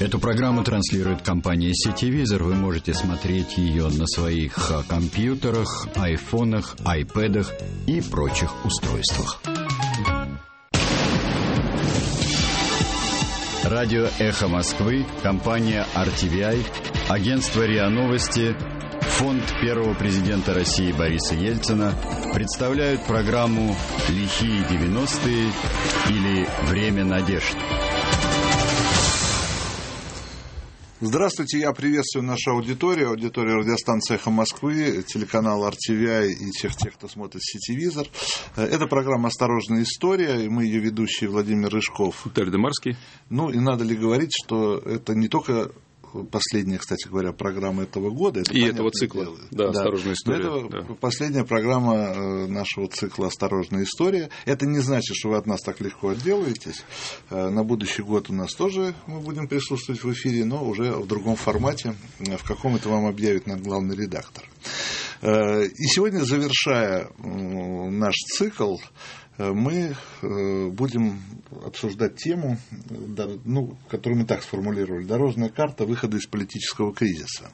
Эту программу транслирует компания Сетевизор. Вы можете смотреть ее на своих а, компьютерах, айфонах, айпэдах и прочих устройствах. Радио «Эхо Москвы», компания RTVI, агентство РИА Новости, фонд первого президента России Бориса Ельцина представляют программу «Лихие 90-е» или «Время надежд». Здравствуйте, я приветствую нашу аудиторию, аудиторию радиостанции «Эхо Москвы», телеканал RTVI и всех тех, кто смотрит сетевизор. Это программа «Осторожная история», и мы ее ведущие Владимир Рыжков. Виталий Демарский. Ну, и надо ли говорить, что это не только последняя, кстати говоря, программа этого года. Это и этого цикла, дело. да, да, «Осторожная история». Это да. последняя программа э, нашего цикла «Осторожная история». Это не значит, что вы от нас так легко отделаетесь. Э, на будущий год у нас тоже мы будем присутствовать в эфире, но уже в другом формате, в каком это вам объявит наш главный редактор. Э, и сегодня, завершая наш цикл, мы будем обсуждать тему, ну, которую мы так сформулировали, дорожная карта выхода из политического кризиса.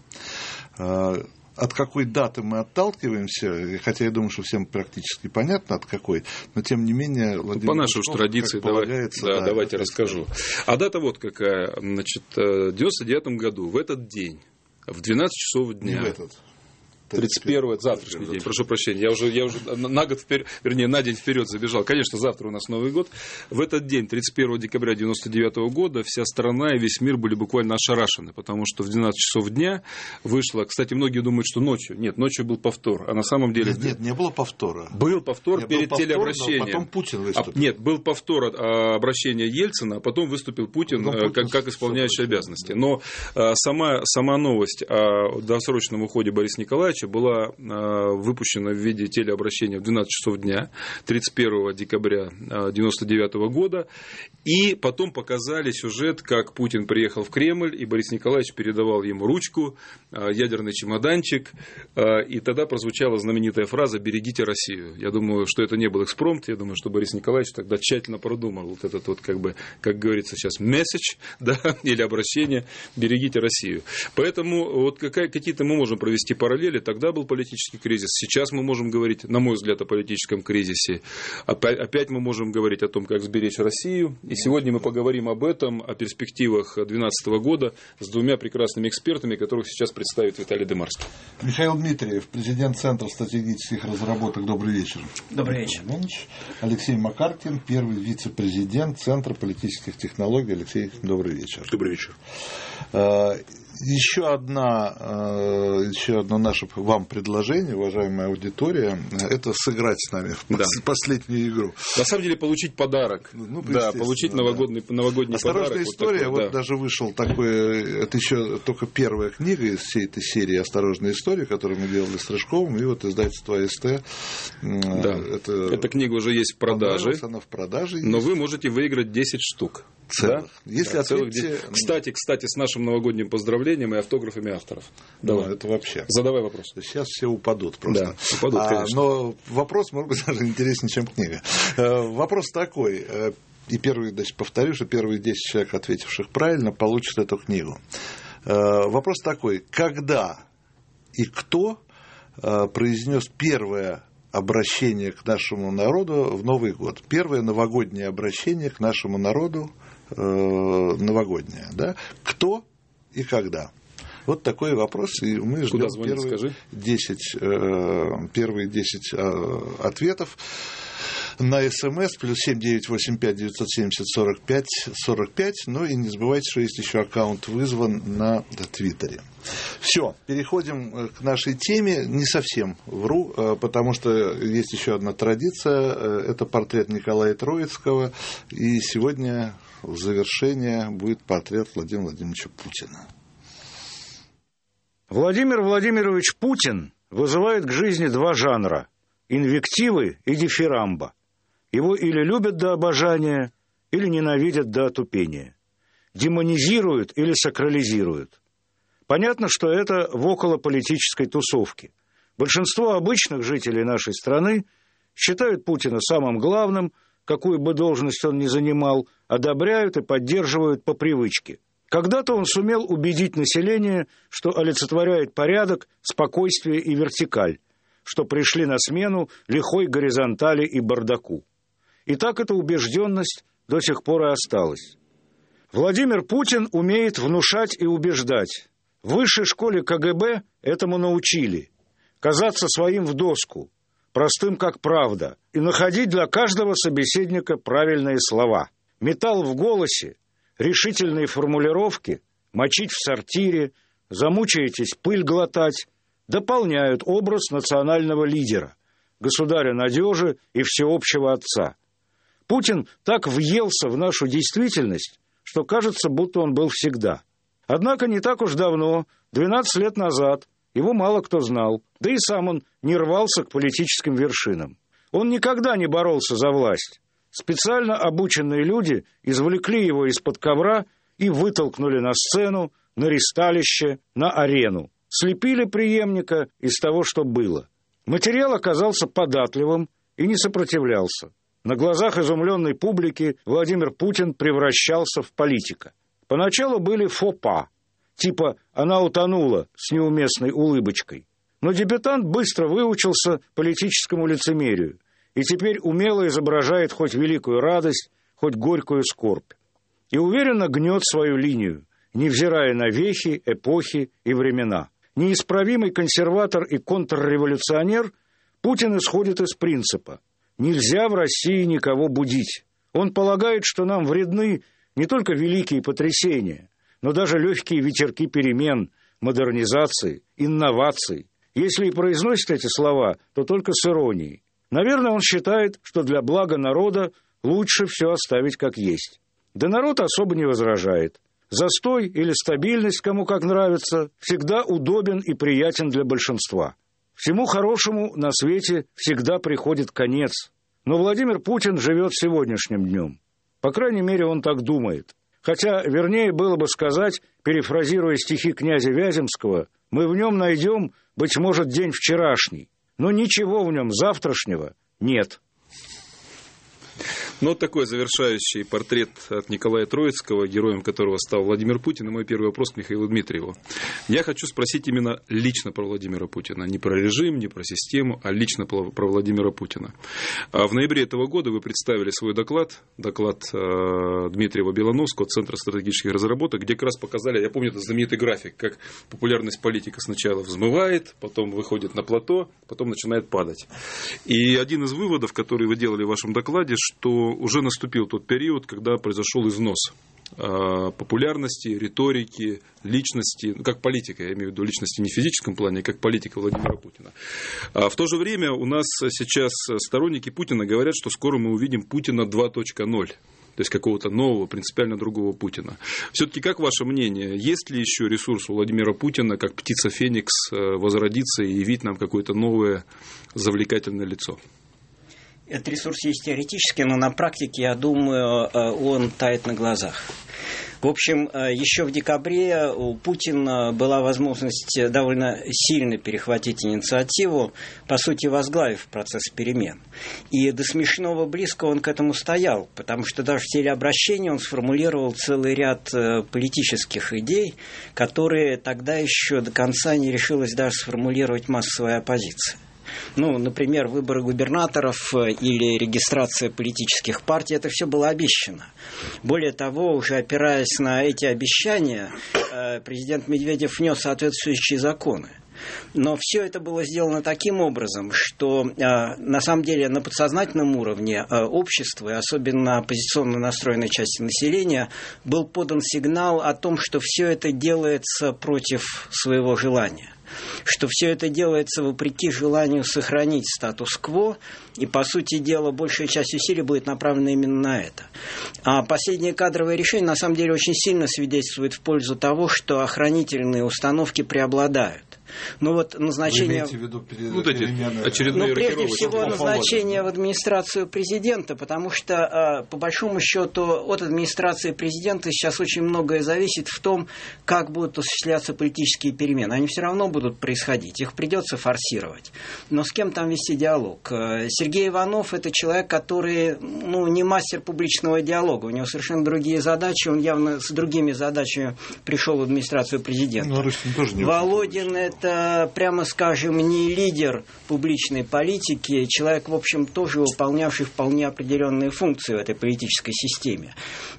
От какой даты мы отталкиваемся, хотя я думаю, что всем практически понятно, от какой, но тем не менее... Владимир По нашей уж традиции, давай, да, да, давайте расскажу. А дата вот какая. Значит, в 99 году, в этот день, в 12 часов дня... Не в этот. 31 завтрашний день, прошу прощения, я уже, я уже на год вперед, вернее, на день вперед забежал. Конечно, завтра у нас Новый год. В этот день, 31 декабря 1999 года, вся страна и весь мир были буквально ошарашены, потому что в 12 часов дня вышло, кстати, многие думают, что ночью. Нет, ночью был повтор, а на самом деле... Нет, нет не было повтора. Был повтор нет, перед был повтор, телеобращением. потом Путин выступил. А, нет, был повтор а, обращения Ельцина, а потом выступил Путин, ну, Путин как, как исполняющий обязанности. Но а, сама, сама новость о досрочном уходе Бориса Николаевича была а, выпущена в виде телеобращения в 12 часов дня 31 декабря 1999 года. И потом показали сюжет, как Путин приехал в Кремль, и Борис Николаевич передавал ему ручку, а, ядерный чемоданчик. А, и тогда прозвучала знаменитая фраза «берегите Россию». Я думаю, что это не был экспромт, я думаю, что Борис Николаевич тогда тщательно продумал вот этот вот, как бы, как говорится сейчас, месседж, да, или обращение «берегите Россию». Поэтому вот какие-то мы можем провести параллели. Тогда был политический кризис. Сейчас мы можем говорить, на мой взгляд, о политическом кризисе. Опять мы можем говорить о том, как сберечь Россию. И сегодня мы поговорим об этом, о перспективах 2012 года с двумя прекрасными экспертами, которых сейчас представит Виталий Демарский. Михаил Дмитриев, президент Центра стратегических разработок. Добрый вечер. Добрый вечер. Алексей Макаркин, первый вице-президент Центра политических технологий. Алексей, добрый вечер. Добрый вечер. Еще, одна, э, еще одно наше вам предложение, уважаемая аудитория, это сыграть с нами в да. последнюю игру. На самом деле получить подарок. Ну, ну да, получить новогодний, да. новогодний Осторожная подарок. история, вот, такой, вот да. даже вышел такой, это еще только первая книга из всей этой серии «Осторожная история», которую мы делали с Рыжковым, и вот издательство АСТ. Да, это, эта книга уже есть в продаже. Она в продаже Но есть. вы можете выиграть 10 штук. Целых. Да? Если да, ответите... Кстати, кстати, с нашим новогодним поздравлением и автографами авторов. Давай. Ну, это вообще. Задавай вопрос. Сейчас все упадут просто. Да, упадут, а, но вопрос, может быть, даже интереснее, чем книга. Э, вопрос такой. Э, и первый, значит, повторю, что первые 10 человек, ответивших правильно, получат эту книгу. Э, вопрос такой. Когда и кто произнес первое обращение к нашему народу в Новый год. Первое новогоднее обращение к нашему народу э, новогоднее. Да? Кто и когда? Вот такой вопрос, и мы ждем первые 10, э, первые 10 э, ответов на СМС плюс 7985 970 45 45. Ну и не забывайте, что есть еще аккаунт вызван на Твиттере. Все, переходим э, к нашей теме. Не совсем вру, э, потому что есть еще одна традиция. Э, это портрет Николая Троицкого. И сегодня в завершение будет портрет Владимира Владимировича Путина. Владимир Владимирович Путин вызывает к жизни два жанра – инвективы и дифирамба. Его или любят до обожания, или ненавидят до отупения. Демонизируют или сакрализируют. Понятно, что это в околополитической тусовке. Большинство обычных жителей нашей страны считают Путина самым главным, какую бы должность он ни занимал, одобряют и поддерживают по привычке. Когда-то он сумел убедить население, что олицетворяет порядок, спокойствие и вертикаль, что пришли на смену лихой горизонтали и бардаку. И так эта убежденность до сих пор и осталась. Владимир Путин умеет внушать и убеждать. В высшей школе КГБ этому научили. Казаться своим в доску, простым как правда, и находить для каждого собеседника правильные слова. Металл в голосе, решительные формулировки, мочить в сортире, замучаетесь пыль глотать, дополняют образ национального лидера, государя надежи и всеобщего отца. Путин так въелся в нашу действительность, что кажется, будто он был всегда. Однако не так уж давно, 12 лет назад, его мало кто знал, да и сам он не рвался к политическим вершинам. Он никогда не боролся за власть. Специально обученные люди извлекли его из-под ковра и вытолкнули на сцену, на ристалище, на арену. Слепили преемника из того, что было. Материал оказался податливым и не сопротивлялся. На глазах изумленной публики Владимир Путин превращался в политика. Поначалу были фопа, типа «она утонула» с неуместной улыбочкой. Но дебютант быстро выучился политическому лицемерию и теперь умело изображает хоть великую радость, хоть горькую скорбь. И уверенно гнет свою линию, невзирая на вехи, эпохи и времена. Неисправимый консерватор и контрреволюционер, Путин исходит из принципа – Нельзя в России никого будить. Он полагает, что нам вредны не только великие потрясения, но даже легкие ветерки перемен, модернизации, инноваций. Если и произносит эти слова, то только с иронией. Наверное, он считает, что для блага народа лучше все оставить как есть. Да народ особо не возражает. Застой или стабильность, кому как нравится, всегда удобен и приятен для большинства. Всему хорошему на свете всегда приходит конец. Но Владимир Путин живет сегодняшним днем. По крайней мере, он так думает. Хотя, вернее было бы сказать, перефразируя стихи князя Вяземского, мы в нем найдем, быть может, день вчерашний, но ничего в нем завтрашнего нет. Ну, вот такой завершающий портрет от Николая Троицкого, героем которого стал Владимир Путин. И мой первый вопрос к Михаилу Дмитриеву. Я хочу спросить именно лично про Владимира Путина. Не про режим, не про систему, а лично про Владимира Путина. А в ноябре этого года вы представили свой доклад, доклад э, Дмитриева Белоновского, Центра стратегических разработок, где как раз показали, я помню, этот знаменитый график, как популярность политика сначала взмывает, потом выходит на плато, потом начинает падать. И один из выводов, который вы делали в вашем докладе, что уже наступил тот период, когда произошел износ а, популярности, риторики, личности, ну, как политика, я имею в виду личности не в физическом плане, а как политика Владимира Путина. А в то же время у нас сейчас сторонники Путина говорят, что скоро мы увидим Путина 2.0 то есть какого-то нового, принципиально другого Путина. Все-таки как ваше мнение, есть ли еще ресурс у Владимира Путина, как птица Феникс, э, возродиться и явить нам какое-то новое завлекательное лицо? Этот ресурс есть теоретически, но на практике, я думаю, э, он тает на глазах. В общем, э, еще в декабре у Путина была возможность довольно сильно перехватить инициативу, по сути, возглавив процесс перемен. И до смешного близко он к этому стоял, потому что даже в телеобращении он сформулировал целый ряд э, политических идей, которые тогда еще до конца не решилась даже сформулировать массовая оппозиция. Ну, например, выборы губернаторов э, или регистрация политических партий, это все было обещано. Более того, уже опираясь на эти обещания, э, президент Медведев внес соответствующие законы. Но все это было сделано таким образом, что э, на самом деле на подсознательном уровне э, общества, и особенно оппозиционно настроенной части населения, был подан сигнал о том, что все это делается против своего желания что все это делается вопреки желанию сохранить статус-кво, и, по сути дела, большая часть усилий будет направлена именно на это. А последнее кадровое решение, на самом деле, очень сильно свидетельствует в пользу того, что охранительные установки преобладают. Но вот назначение... Вы в виду пере... вот эти очередные ну, прежде всего назначение в администрацию президента, потому что, а, по большому счету, от администрации президента сейчас очень многое зависит в том, как будут осуществляться политические перемены. Они все равно будут происходить, их придется форсировать. Но с кем там вести диалог? Э, Сергей Иванов – это человек, который ну, не мастер публичного диалога, у него совершенно другие задачи, он явно с другими задачами пришел в администрацию президента. Ну, тоже не Володин – это, прямо скажем, не лидер публичной политики, человек, в общем, тоже выполнявший вполне определенные функции в этой политической системе.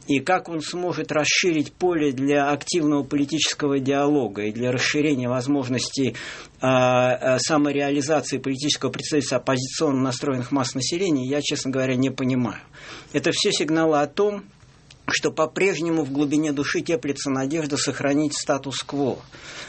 И как он сможет расширить поле для активного политического диалога и для расширения возможностей а, а, самореализации политического представительства оппозиционно настроенных масс населения, я, честно говоря, не понимаю. Это все сигналы о том, что по-прежнему в глубине души теплится надежда сохранить статус-кво.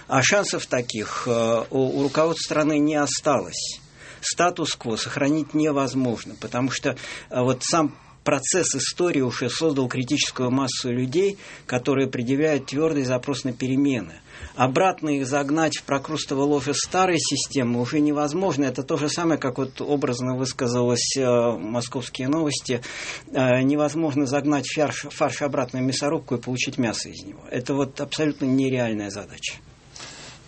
А шансов таких э, у, руководства страны не осталось. Статус-кво сохранить невозможно, потому что э, вот сам процесс истории уже создал критическую массу людей, которые предъявляют твердый запрос на перемены. Обратно их загнать в прокрустово ложе старой системы уже невозможно. Это то же самое, как вот образно высказалось э, московские новости. Э, невозможно загнать фарш, фарш обратно в мясорубку и получить мясо из него. Это вот абсолютно нереальная задача.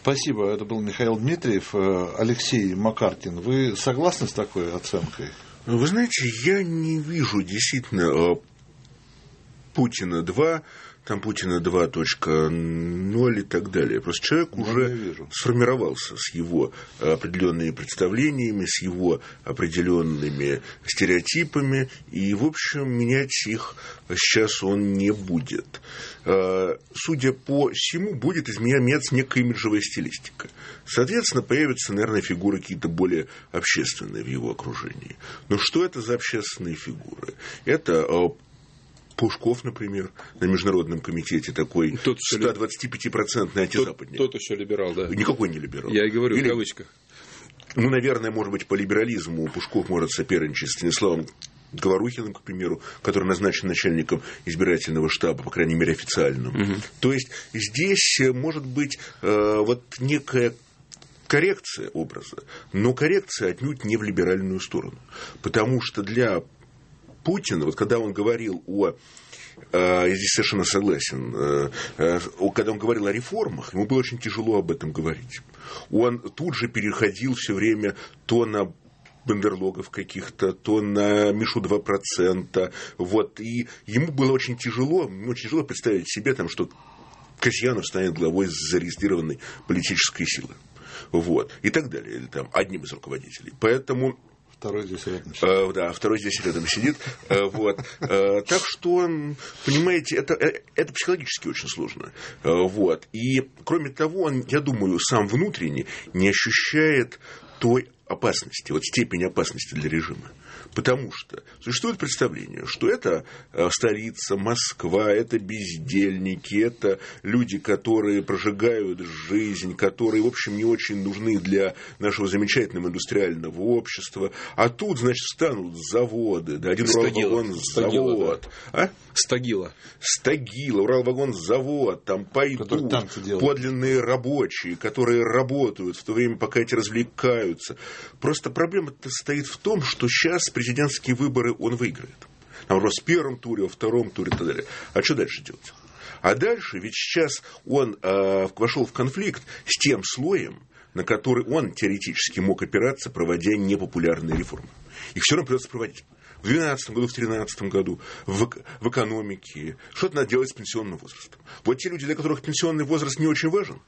Спасибо. Это был Михаил Дмитриев. Э, Алексей Макаркин, вы согласны с такой оценкой? Вы знаете, я не вижу действительно Путина 2 там Путина 2.0 и так далее. Просто человек ну, уже сформировался с его определенными представлениями, с его определенными стереотипами, и, в общем, менять их сейчас он не будет. А, судя по всему, будет изменяться некая имиджевая стилистика. Соответственно, появятся, наверное, фигуры какие-то более общественные в его окружении. Но что это за общественные фигуры? Это Пушков, например, на Международном комитете такой тот 125-процентный антизападник. Тот, тот еще либерал, да. Никакой не либерал. Я и говорю Или, в кавычках. Ну, наверное, может быть, по либерализму Пушков может соперничать с Станиславом Говорухиным, к примеру, который назначен начальником избирательного штаба, по крайней мере, официальным. Угу. То есть здесь может быть э, вот некая коррекция образа, но коррекция отнюдь не в либеральную сторону. Потому что для Путина, вот когда он говорил о э, я здесь совершенно согласен. Э, э, когда он говорил о реформах, ему было очень тяжело об этом говорить. Он тут же переходил все время то на бандерлогов каких-то, то на Мишу 2%. Вот, и ему было очень тяжело, очень тяжело представить себе, там, что Касьянов станет главой зарегистрированной политической силы. Вот, и так далее, там одним из руководителей. Поэтому Второй здесь рядом сидит. Э, да, второй здесь рядом сидит. Э, вот. Э, так что, понимаете, это, это психологически очень сложно. Вот. И, кроме того, он, я думаю, сам внутренне не ощущает той опасности, вот степень опасности для режима. Потому что существует представление, что это э, столица, Москва, это бездельники, это люди, которые прожигают жизнь, которые, в общем, не очень нужны для нашего замечательного индустриального общества. А тут, значит, станут заводы, да, один Уралвагон-завод. Да. А? Стагила. Стагила, Уралвагон-завод, там пойдут подлинные рабочие, которые работают в то время, пока эти развлекаются. Просто проблема стоит в том, что сейчас президентские выборы он выиграет. Там вопрос в первом туре, во втором туре и так далее. А что дальше делать? А дальше, ведь сейчас он э, вошел в конфликт с тем слоем, на который он теоретически мог опираться, проводя непопулярные реформы. Их все равно придется проводить. В 2012 году, в 2013 году, в, в экономике. Что-то надо делать с пенсионным возрастом. Вот те люди, для которых пенсионный возраст не очень важен,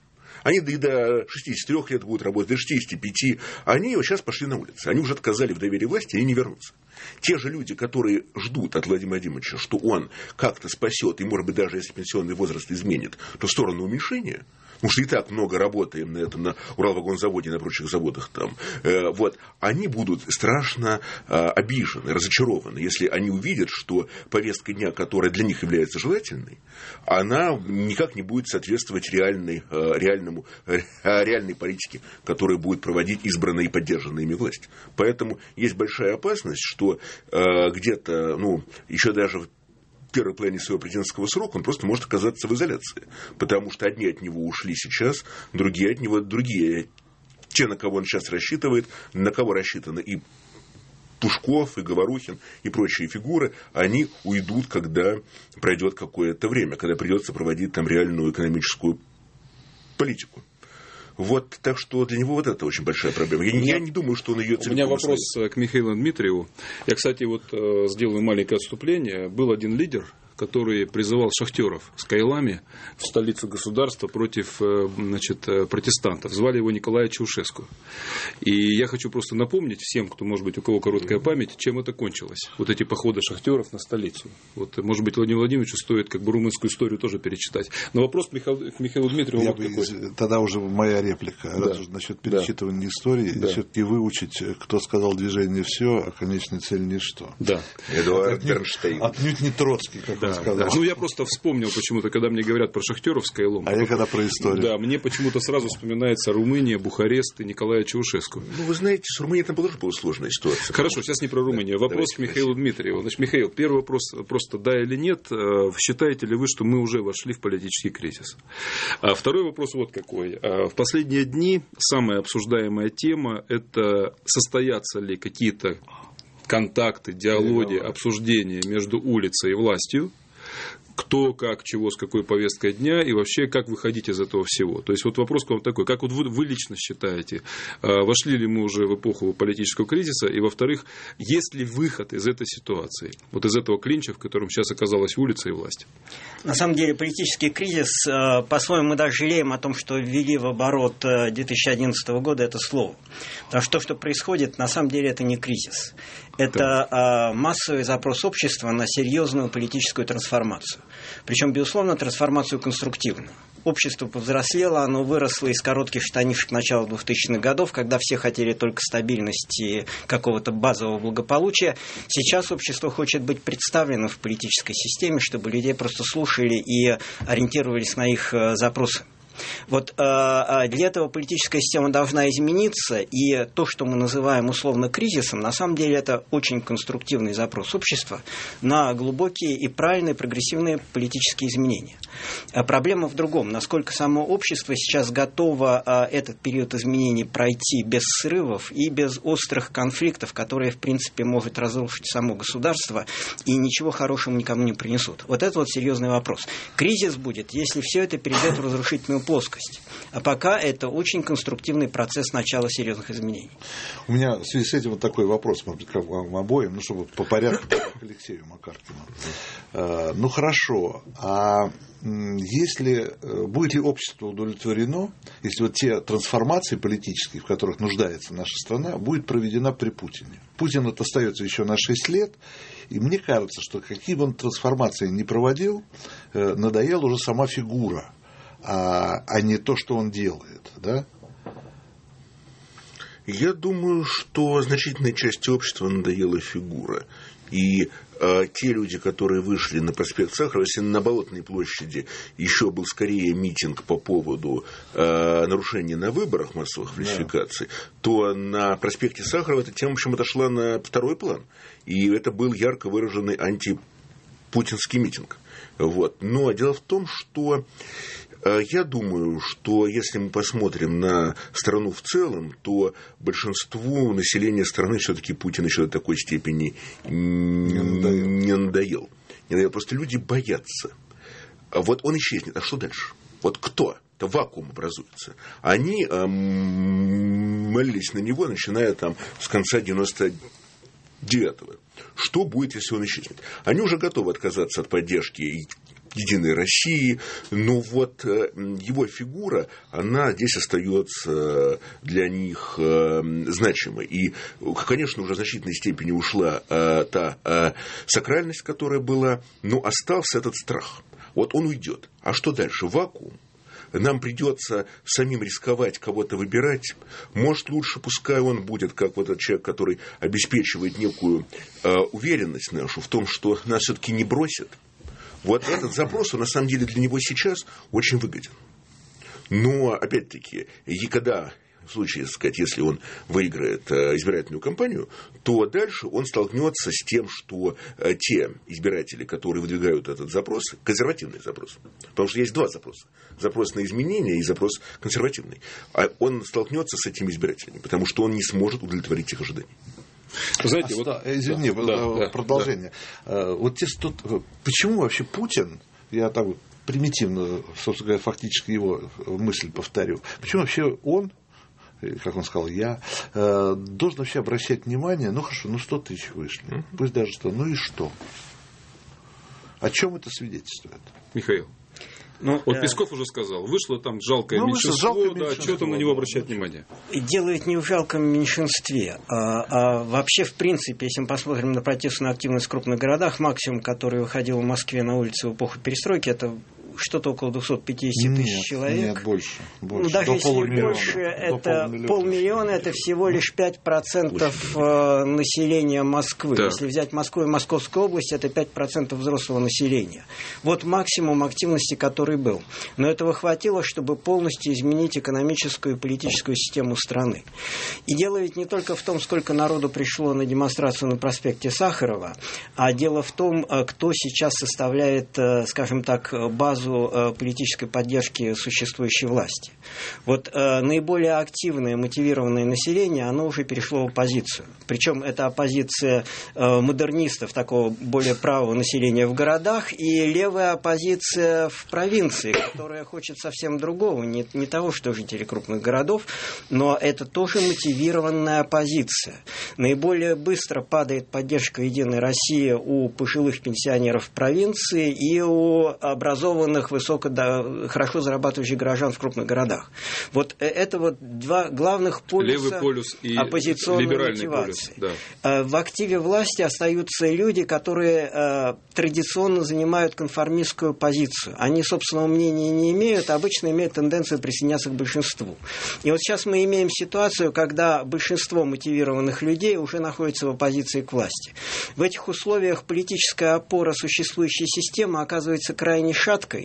они и до 63 лет будут работать, до 65. Они сейчас пошли на улицы. Они уже отказали в доверии власти, и не вернутся. Те же люди, которые ждут от Владимира Владимировича, что он как-то спасет, и, может быть, даже если пенсионный возраст изменит, то в сторону уменьшения – потому что и так много работаем на этом, на Уралвагонзаводе и на прочих заводах там, э, вот, они будут страшно э, обижены, разочарованы, если они увидят, что повестка дня, которая для них является желательной, она никак не будет соответствовать реальной, э, реальному, реальной политике, которую будет проводить избранная и поддержанная ими власть. Поэтому есть большая опасность, что где-то, ну, еще даже первый плане своего президентского срока, он просто может оказаться в изоляции. Потому что одни от него ушли сейчас, другие от него, другие те, на кого он сейчас рассчитывает, на кого рассчитаны и Пушков, и Говорухин, и прочие фигуры, они уйдут, когда пройдет какое-то время, когда придется проводить там реальную экономическую политику. Вот, так что для него вот это очень большая проблема. Я, я не думаю, что он ее целиком У меня вопрос к Михаилу Дмитриеву. Я, кстати, вот э, сделаю маленькое отступление. Был один лидер который призывал шахтеров с Кайлами в столицу государства против э, значит, э, протестантов. Звали его Николай Чаушеску. И я хочу просто напомнить всем, кто, может быть, у кого короткая память, чем это кончилось. Вот эти походы шахтеров на столицу. Вот, может быть, Владимиру Владимировичу стоит как бы румынскую историю тоже перечитать. Но вопрос к Михаилу, к Михаилу Дмитриеву я вот бы, Тогда уже моя реплика. Да. Раз насчет перечитывания да. истории, да. все-таки выучить, кто сказал движение все, а конечная цель ничто. Да. Эдуард Бернштейн. Отнюдь не Троцкий, как да сказал. Да. Ну, я просто вспомнил почему-то, когда мне говорят про шахтеров с Кайлом. А я когда про историю. Да, мне почему-то сразу вспоминается Румыния, Бухарест и Николая Чаушеску. Ну, вы знаете, с Румынией там тоже была сложная ситуация. Хорошо, сейчас не про Румынию. Да, вопрос к Михаилу Дмитриеву. Значит, Михаил, первый вопрос просто да или нет. Э, считаете ли вы, что мы уже вошли в политический кризис? А второй вопрос вот какой. А в последние дни самая обсуждаемая тема – это состоятся ли какие-то контакты, диалоги, обсуждения между улицей и властью, кто, как, чего, с какой повесткой дня и вообще как выходить из этого всего. То есть вот вопрос к вам такой, как вот вы, вы лично считаете, а, вошли ли мы уже в эпоху политического кризиса, и во-вторых, есть ли выход из этой ситуации, вот из этого клинча, в котором сейчас оказалась улица и власть? На самом деле политический кризис, а, по-своему мы даже жалеем о том, что ввели в оборот 2011 а, года это слово. Потому что то, что происходит, на самом деле это не кризис. Это да. массовый запрос общества на серьезную политическую трансформацию. Причем, безусловно, трансформацию конструктивную. Общество повзрослело, оно выросло из коротких штанишек начала 2000-х годов, когда все хотели только стабильности какого-то базового благополучия. Сейчас общество хочет быть представлено в политической системе, чтобы людей просто слушали и ориентировались на их э, запросы. Вот э, э, для этого политическая система должна измениться, и то, что мы называем условно кризисом, на самом деле это очень конструктивный запрос общества на глубокие и правильные прогрессивные политические изменения. А проблема в другом, насколько само общество сейчас готово э, этот период изменений пройти без срывов и без острых конфликтов, которые, в принципе, могут разрушить само государство и ничего хорошего никому не принесут. Вот это вот серьезный вопрос. Кризис будет, если все это перейдет в разрушительную плоскость. А пока это очень конструктивный процесс начала серьезных изменений. У меня в связи с этим вот такой вопрос, может быть, к вам обоим, ну, чтобы по порядку к Алексею Макаркину. Э, ну, хорошо, а если э, будет ли общество удовлетворено, если вот те трансформации политические, в которых нуждается наша страна, будет проведена при Путине. Путин это остается еще на 6 лет, и мне кажется, что какие бы он трансформации ни проводил, э, надоела уже сама фигура а, а не то, что он делает, да? Я думаю, что значительной части общества надоела фигура. И э, те люди, которые вышли на проспект Сахарова, если на Болотной площади еще был скорее митинг по поводу э, нарушений на выборах массовых фальсификаций, да. то на проспекте Сахарова эта тема, в общем, отошла на второй план. И это был ярко выраженный антипутинский митинг. Вот. Но дело в том, что я думаю, что если мы посмотрим на страну в целом, то большинству населения страны все-таки Путин еще до такой степени не надоел. Не надоел. Не надоел. Просто люди боятся. А вот он исчезнет. А что дальше? Вот кто? Это вакуум образуется. Они эм, молились на него, начиная там с конца 99-го. Что будет, если он исчезнет? Они уже готовы отказаться от поддержки Единой России, но вот э, его фигура, она здесь остается для них э, значимой. И, конечно, уже в значительной степени ушла э, та сакральность, которая была, но остался этот страх. Вот он уйдет. А что дальше? Вакуум нам придется самим рисковать, кого-то выбирать. Может, лучше пускай он будет, как вот этот человек, который обеспечивает некую э, уверенность нашу в том, что нас все-таки не бросят, вот этот запрос, он на самом деле для него сейчас очень выгоден. Но, опять-таки, и когда случае, сказать, если он выиграет э, избирательную кампанию, то дальше он столкнется с тем, что э, те избиратели, которые выдвигают этот запрос, консервативный запрос, потому что есть два запроса. Запрос на изменения и запрос консервативный. А он столкнется с этими избирателями, потому что он не сможет удовлетворить их ожиданий. Знаете, а, вот, да, извини, да, продолжение. Да. Вот те, почему вообще Путин, я так примитивно, собственно говоря, фактически его мысль повторю. Почему вообще он как он сказал, я э, должен вообще обращать внимание, ну хорошо, ну 100 тысяч вышли, пусть даже 100, ну и что? О чем это свидетельствует? Михаил. Ну, вот э... Песков уже сказал, вышло там жалкое ну, меньшинство, жалкое да, меньшинство, что там на него обращать да. внимание? И дело ведь не в жалком меньшинстве, а, а вообще, в принципе, если мы посмотрим на протестную активность в крупных городах, максимум, который выходил в Москве на улице в эпоху перестройки, это что-то около 250 тысяч нет, человек. Нет, больше. больше. Ну, даже До если больше, это полмиллиона. полмиллиона, это всего лишь 5% э, населения Москвы. Да. Если взять Москву и Московскую область, это 5% взрослого населения. Вот максимум активности, который был. Но этого хватило, чтобы полностью изменить экономическую и политическую систему страны. И дело ведь не только в том, сколько народу пришло на демонстрацию на проспекте Сахарова, а дело в том, э, кто сейчас составляет, э, скажем так, базу базу э, политической поддержки существующей власти. Вот э, наиболее активное, мотивированное население, оно уже перешло в оппозицию. Причем это оппозиция э, модернистов, такого более правого населения в городах, и левая оппозиция в провинции, которая хочет совсем другого, не, не того, что жители крупных городов, но это тоже мотивированная оппозиция. Наиболее быстро падает поддержка Единой России у пожилых пенсионеров провинции и у образованных образованных, высоко, да, хорошо зарабатывающих горожан в крупных городах. Вот э, это вот два главных полюса Левый полюс и оппозиционной мотивации. Полюс, да. Э, в активе власти остаются люди, которые э, традиционно занимают конформистскую позицию. Они собственного мнения не имеют, а обычно имеют тенденцию присоединяться к большинству. И вот сейчас мы имеем ситуацию, когда большинство мотивированных людей уже находится в оппозиции к власти. В этих условиях политическая опора существующей системы оказывается крайне шаткой,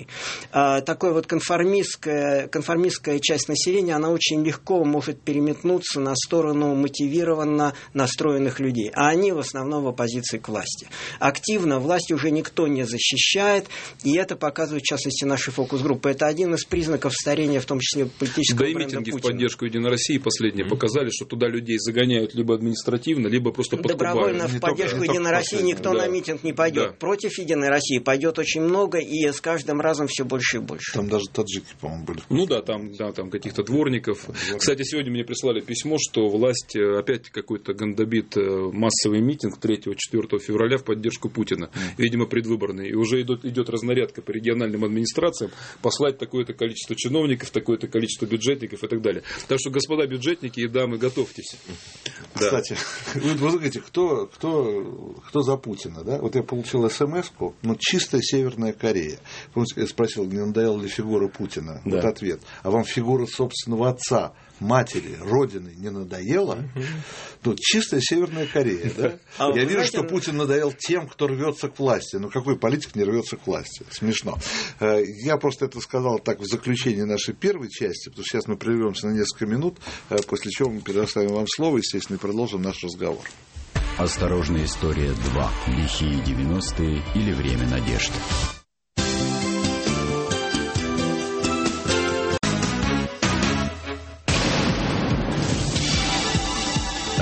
а, такой вот конформистская, конформистская часть населения, она очень легко может переметнуться на сторону мотивированно настроенных людей. А они в основном в оппозиции к власти. Активно власть уже никто не защищает, и это показывает, в частности, наши фокус-группы. Это один из признаков старения, в том числе политического Да и митинги Путина. в поддержку Единой России последние mm-hmm. показали, что туда людей загоняют либо административно, либо просто подкупают. Добровольно в поддержку Единой России никто да. на митинг не пойдет. Да. Против Единой России пойдет очень много, и с каждым разом все больше и больше. Там даже таджики, по-моему, были. Ну да, там, да, там каких-то дворников. Дворник. Кстати, сегодня мне прислали письмо, что власть э, опять какой-то гандобит э, массовый митинг 3-4 февраля в поддержку Путина. Видимо, предвыборный. И уже идет, идет разнарядка по региональным администрациям послать такое-то количество чиновников, такое-то количество бюджетников и так далее. Так что, господа бюджетники и дамы, готовьтесь. Кстати, да. вы, вы говорите, кто, кто, кто за Путина, да? Вот я получил смс-ку, ну, чистая Северная Корея. Помните, я спросил, не надоела ли фигура Путина? Да. Вот ответ. А вам фигура собственного отца, матери, родины не надоела? Тут чистая Северная Корея, да? А Я вижу, что Путин надоел тем, кто рвется к власти. Ну, какой политик не рвется к власти? Смешно. Э, я просто это сказал так в заключении нашей первой части, потому что сейчас мы прервемся на несколько минут, э, после чего мы предоставим вам слово, естественно, и продолжим наш разговор. Осторожная история 2. Лихие 90-е или время надежды.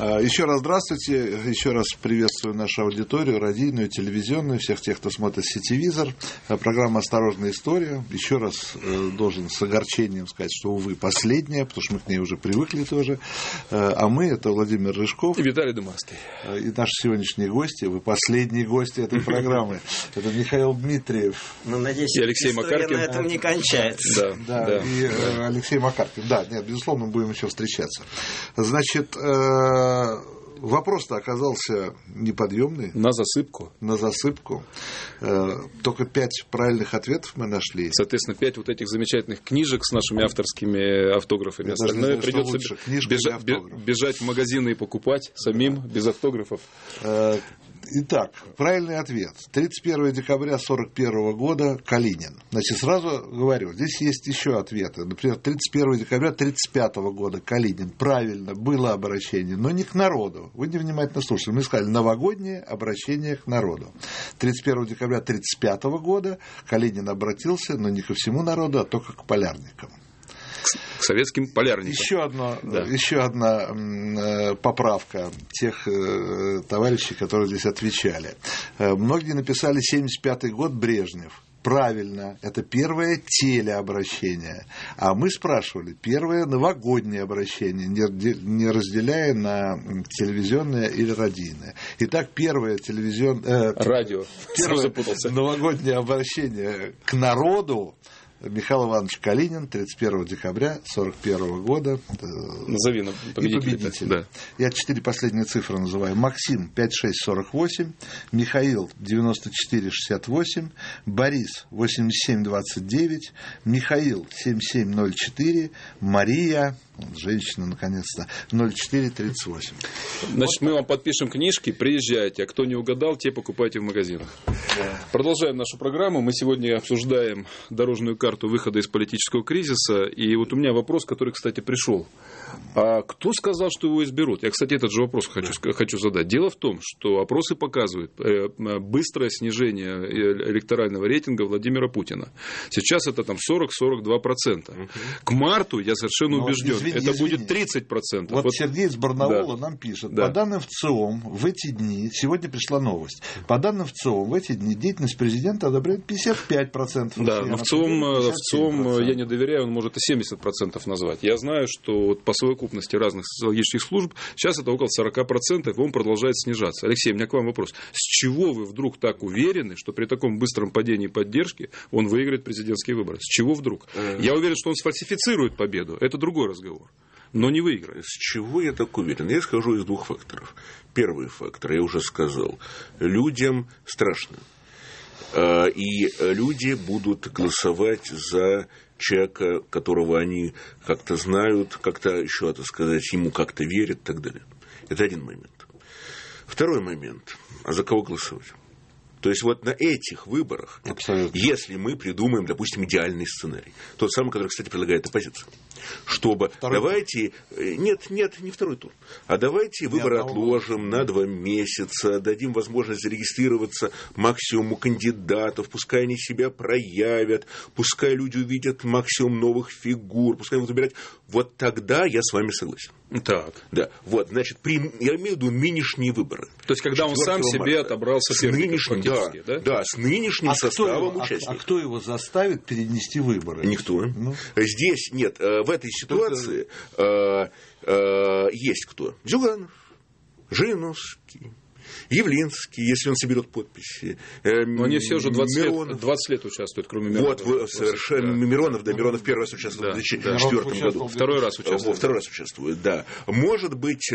А, еще раз здравствуйте, еще раз приветствую нашу аудиторию, радийную, телевизионную, всех тех, кто смотрит сетевизор. А, программа «Осторожная история». Еще раз э, должен с огорчением сказать, что, увы, последняя, потому что мы к ней уже привыкли тоже. Э, а мы, это Владимир Рыжков. И Виталий Дымарский. Э, и наши сегодняшние гости, вы последние гости этой программы. Это Михаил Дмитриев. Ну, надеюсь, и Алексей Макаркин. на этом не кончается. Да, да, и Алексей Макаркин. Да, нет, безусловно, мы будем еще встречаться. Значит, Вопрос-то оказался неподъемный. На засыпку. На засыпку. Э, только пять правильных ответов мы нашли. Соответственно, пять вот этих замечательных книжек с нашими авторскими автографами. Я Остальное знаю, придется лучше, бежать, бежать в магазины и покупать самим, да. без автографов. Итак, правильный ответ. 31 декабря 1941 года Калинин. Значит, сразу говорю, здесь есть еще ответы. Например, 31 декабря 1935 года Калинин. Правильно, было обращение, но не к народу. Вы невнимательно слушали. Мы сказали новогоднее обращение к народу. 31 декабря 1935 года Калинин обратился, но не ко всему народу, а только к полярникам к советским полярникам. Еще, одно, да. еще одна э, поправка тех э, товарищей, которые здесь отвечали. Э, многие написали 75 год Брежнев. Правильно, это первое телеобращение. А мы спрашивали, первое новогоднее обращение, не разделяя на телевизионное или радийное. Итак, первое телевизионное... Э, Радио. Первое новогоднее обращение к народу Михаил Иванович Калинин, 31 декабря 1941 года. Назови нам победителя. И победитель. Да. Я четыре последние цифры называю. Максим 5648, Михаил 9468, Борис 8729, Михаил 7704, Мария женщина, наконец-то, 0438. Значит, мы вам подпишем книжки, приезжайте, а кто не угадал, те покупайте в магазинах. Да. Продолжаем нашу программу. Мы сегодня обсуждаем дорожную карту выхода из политического кризиса. И вот у меня вопрос, который, кстати, пришел. А кто сказал, что его изберут? Я, кстати, этот же вопрос хочу, хочу задать. Дело в том, что опросы показывают э, быстрое снижение э, электорального рейтинга Владимира Путина. Сейчас это там 40-42%. К марту, я совершенно Но, убежден, извини, это извини. будет 30%. Вот, вот Сергей из Барнаула да. нам пишет. Да. По данным ВЦИОМ, в эти дни, сегодня пришла новость, по данным ВЦИОМ, в эти дни деятельность президента одобряет 55%. Да, но ВЦИОМ, э, ВЦИОМ я не доверяю, он может и 70% назвать. Я знаю, что вот по совокупности разных социологических служб, сейчас это около 40%, и он продолжает снижаться. Алексей, у меня к вам вопрос. С чего вы вдруг так уверены, что при таком быстром падении поддержки он выиграет президентские выборы? С чего вдруг? Э. Я уверен, что он сфальсифицирует победу. Это другой разговор но не выиграет. С чего я так уверен? Я скажу из двух факторов. Первый фактор, я уже сказал, людям страшно. Э, и люди будут голосовать за человека, которого они как-то знают, как-то еще, так сказать, ему как-то верят и так далее. Это один момент. Второй момент. А за кого голосовать? То есть вот на этих выборах, Абсолютно. если мы придумаем, допустим, идеальный сценарий, тот самый, который, кстати, предлагает оппозиция, чтобы второй давайте, тур. Э, нет, нет, не второй тур, а давайте не выборы отложим на два месяца, дадим возможность зарегистрироваться максимуму кандидатов, пускай они себя проявят, пускай люди увидят максимум новых фигур, пускай будут выбирать. Вот тогда я с вами согласен. Так. Да, вот, значит, при, я имею в виду нынешние выборы. То есть, когда он сам марта. себе отобрал соперников да, да? да, с нынешним а составом его, участников. А, а кто его заставит перенести выборы? Никто. Ну? Здесь нет, э, в этой ситуации. Э, э, есть кто? Зюганов, Жириновский, Явлинский, если он соберет подписи. Но они все уже 20 Миронов. лет, 20 лет участвуют, кроме Миронова. Вот, совершенно. Да. Миронов, да, Миронов первый раз участвовал да, в 2004 да. году. Второй раз участвует. Второй раз участвует, да. Может быть,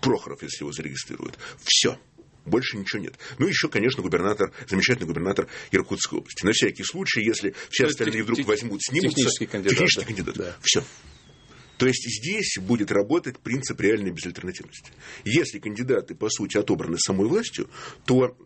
Прохоров, если его зарегистрируют. Все. Больше ничего нет. Ну, еще, конечно, губернатор, замечательный губернатор Иркутской области. На всякий случай, если все остальные вдруг возьмут, снимутся. Технический кандидат. Технический да. кандидат. Да. Все. То есть здесь будет работать принцип реальной безальтернативности. Если кандидаты, по сути, отобраны самой властью, то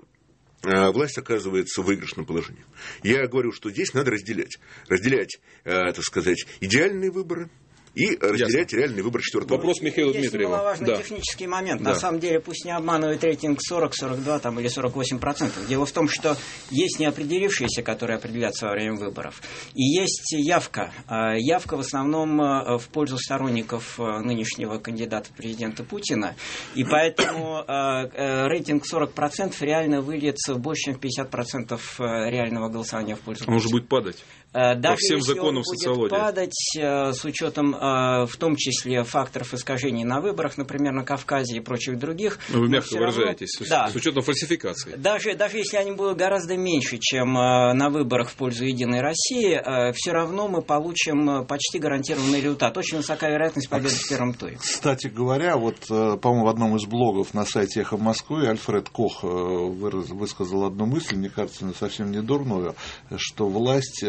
э, власть оказывается в выигрышном положении. Я говорю, что здесь надо разделять. Разделять, э, так сказать, идеальные выборы – и разделять Ясно. реальный выбор четвертого. Вопрос Михаила Есть Дмитриева. немаловажный да. технический момент. Да. На самом деле, пусть не обманывает рейтинг 40, 42 там, или 48 процентов. Дело в том, что есть неопределившиеся, которые определятся во время выборов, и есть явка. А явка в основном э, в пользу сторонников э, нынешнего кандидата президента Путина, и поэтому э, рейтинг 40 процентов реально выльется в больше, чем 50 процентов реального голосования в пользу Он уже будет падать. Даже По всем законам будет социологии. падать с учетом в том числе факторов искажений на выборах, например, на Кавказе и прочих других. Ну, вы мягко выражаетесь, равно, да, с учетом фальсификации. Даже, даже если они будут гораздо меньше, чем на выборах в пользу Единой России, все равно мы получим почти гарантированный результат. Очень высокая вероятность победы в первом туре. Кстати говоря, вот, по-моему, в одном из блогов на сайте «Эхо Москвы» Альфред Кох высказал одну мысль, мне кажется, совсем не дурную, что власть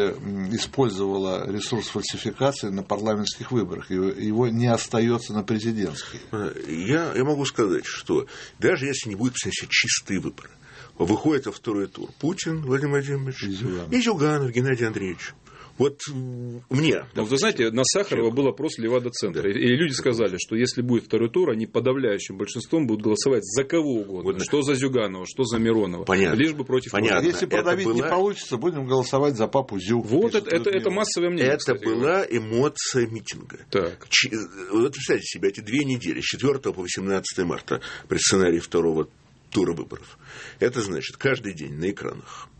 использовала ресурс фальсификации на парламентских выборах, его не остается на президентских. Я, я могу сказать, что даже если не будет кстати, чистые выборы, выходит во второй тур Путин Владимир Владимирович и Зюганов, и Зюганов Геннадий Андреевич. Вот мне. Ну, вы знаете, на Сахарова был опрос Левада-центра. Да. И люди сказали, что если будет второй тур, они подавляющим большинством будут голосовать за кого угодно. Вот, что за Зюганова, что за Миронова. Понятно. Лишь бы против Понятно. Если продавить была... не получится, будем голосовать за папу Зю. Вот это, это, это массовое мнение. Это кстати, была эмоция митинга. Так. Ч... Вот представьте себе, эти две недели, с 4 по 18 марта, при сценарии второго тура выборов. Это значит, каждый день на экранах Э,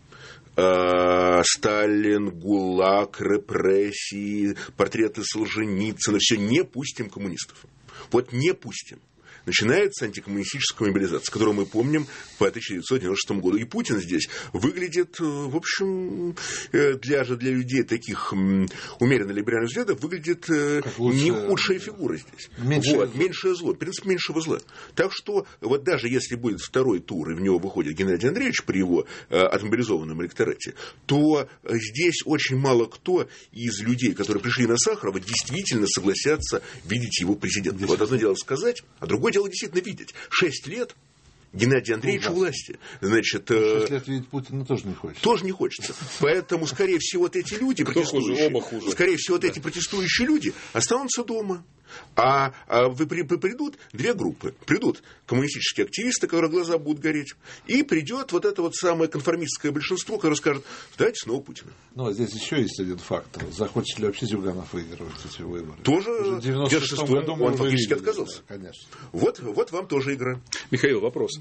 Сталин, ГУЛАГ, репрессии, портреты Солженицына, все не пустим коммунистов. Вот не пустим начинается антикоммунистическая мобилизация, которую мы помним по 1996 году. И Путин здесь выглядит, э, в общем, э, для, для людей таких умеренно либеральных взглядов, выглядит э, лучше, не худшая фигура здесь. Меньшее вот, зло. меньшее зло. Принцип меньшего зла. Так что, вот даже если будет второй тур, и в него выходит Геннадий Андреевич при его отмобилизованном электорате, то здесь очень мало кто из людей, которые пришли на Сахарова, действительно согласятся видеть его президентом. Вот одно дело сказать, а другое дело действительно видеть. Шесть лет Геннадий Андреевич ну, да. власти. Значит, ну, Шесть лет видеть Путина тоже не хочется. Тоже не хочется. Поэтому, скорее всего, вот эти люди, Кто хуже? Оба хуже. скорее всего, вот эти протестующие люди останутся дома. А, а вы, при, придут две группы. Придут коммунистические активисты, которые глаза будут гореть, и придет вот это вот самое конформистское большинство, которое скажет, дайте снова Путина. Ну, а здесь еще есть один фактор. Захочет ли вообще Зюганов выигрывать эти выборы? Тоже в 96 году он фактически отказался. Да, конечно. Вот, вот вам тоже игра. Михаил, вопрос.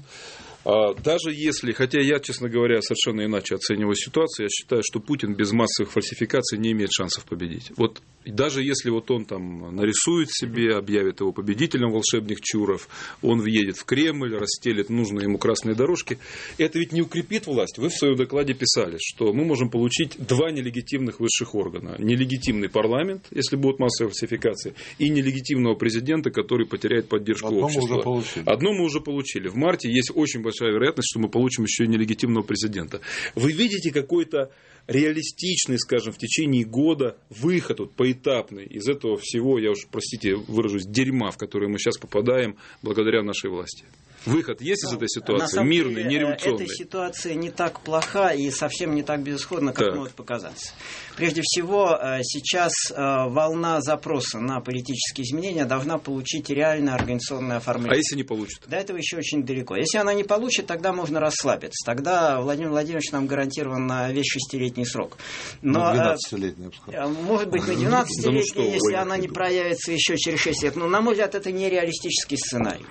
А, даже если, хотя я, честно говоря, совершенно иначе оцениваю ситуацию, я считаю, что Путин без массовых фальсификаций не имеет шансов победить. Вот даже если вот он там нарисует себе, объявит его победителем волшебных чуров, он въедет в Кремль, расстелит нужные ему красные дорожки, это ведь не укрепит власть. Вы в своем докладе писали, что мы можем получить два нелегитимных высших органа. Нелегитимный парламент, если будут массовые фальсификации, и нелегитимного президента, который потеряет поддержку Одно общества. Мы уже получили. Одно мы уже получили. В марте есть очень большая вероятность, что мы получим еще и нелегитимного президента. Вы видите какой-то реалистичный, скажем, в течение года выход вот, поэтапный из этого всего, я уж, простите, выражусь, дерьма, в которое мы сейчас попадаем благодаря нашей власти? Выход есть из этой ситуации? Мирный, деле, нереволюционный? Эта ситуация не так плоха и совсем не так безысходна, как так. может показаться. Прежде всего, э, сейчас э, волна запроса на политические изменения должна получить реальное организационное оформление. А если не получит? До этого еще очень далеко. Если она не получит, тогда можно расслабиться. Тогда Владимир Владимирович нам гарантирован на весь шестилетний срок. Но, на 12-летний, э, Может быть, на 12-летний, ну если она не проявится еще через 6 лет. Но, на мой взгляд, это нереалистический сценарий.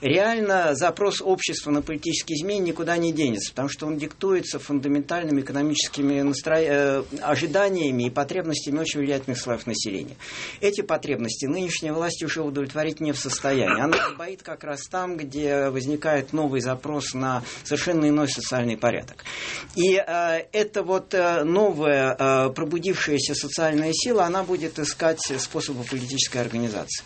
Реально запрос общества на политические изменения никуда не денется, потому что он диктуется фундаментальными экономическими настро... Э, ожиданиями и потребностями очень влиятельных слоев населения. Эти потребности нынешняя власть уже удовлетворить не в состоянии. Она боит как раз там, где возникает новый запрос на совершенно иной социальный порядок. И э, эта вот э, новая э, пробудившаяся социальная сила, она будет искать способы политической организации.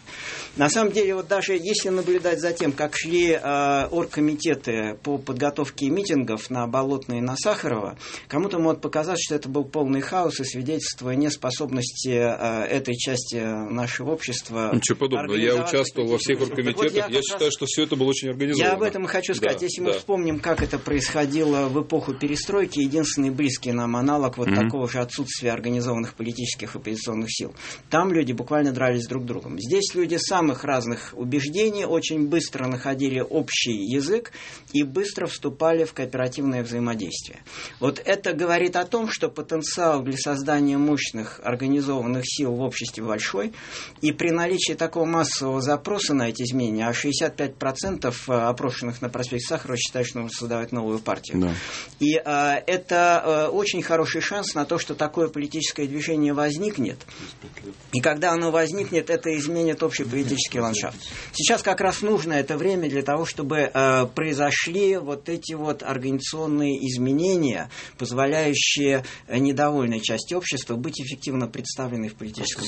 На самом деле, вот даже если наблюдать за тем, как шли э, оргкомитеты по подготовке митингов на Болотной и на Сахарова, кому-то может показаться, что это был полный хаос и свидетельство неспособности э, этой части нашего общества. Ничего подобного. Я участвовал во всех оргкомитетах. Вот я, я считаю, что все это было очень организовано. Я об этом и хочу сказать. Да, Если да. мы вспомним, как это происходило в эпоху перестройки, единственный близкий нам аналог вот mm-hmm. такого же отсутствия организованных политических и оппозиционных сил. Там люди буквально дрались друг с другом. Здесь люди самых разных убеждений очень быстро находили общий общий язык и быстро вступали в кооперативное взаимодействие. Вот это говорит о том, что потенциал для создания мощных организованных сил в обществе большой, и при наличии такого массового запроса на эти изменения, а 65% опрошенных на проспекте Сахарова считают, что нужно создавать новую партию. Да. И а, это а, очень хороший шанс на то, что такое политическое движение возникнет. И когда оно возникнет, это изменит общий политический ландшафт. Сейчас как раз нужно это время для того, чтобы а, произошли вот эти вот организационные изменения, позволяющие недовольной части общества быть эффективно представленной в политическом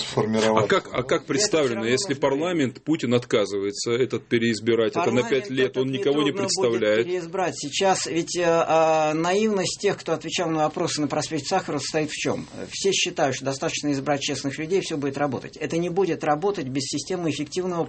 а как, а как представлено, если парламент, Путин отказывается этот переизбирать, парламент это на пять лет, он никого не представляет? Будет переизбрать. Сейчас ведь э, наивность тех, кто отвечал на вопросы на проспекте Сахарова, состоит в чем? Все считают, что достаточно избрать честных людей, все будет работать. Это не будет работать без системы эффективного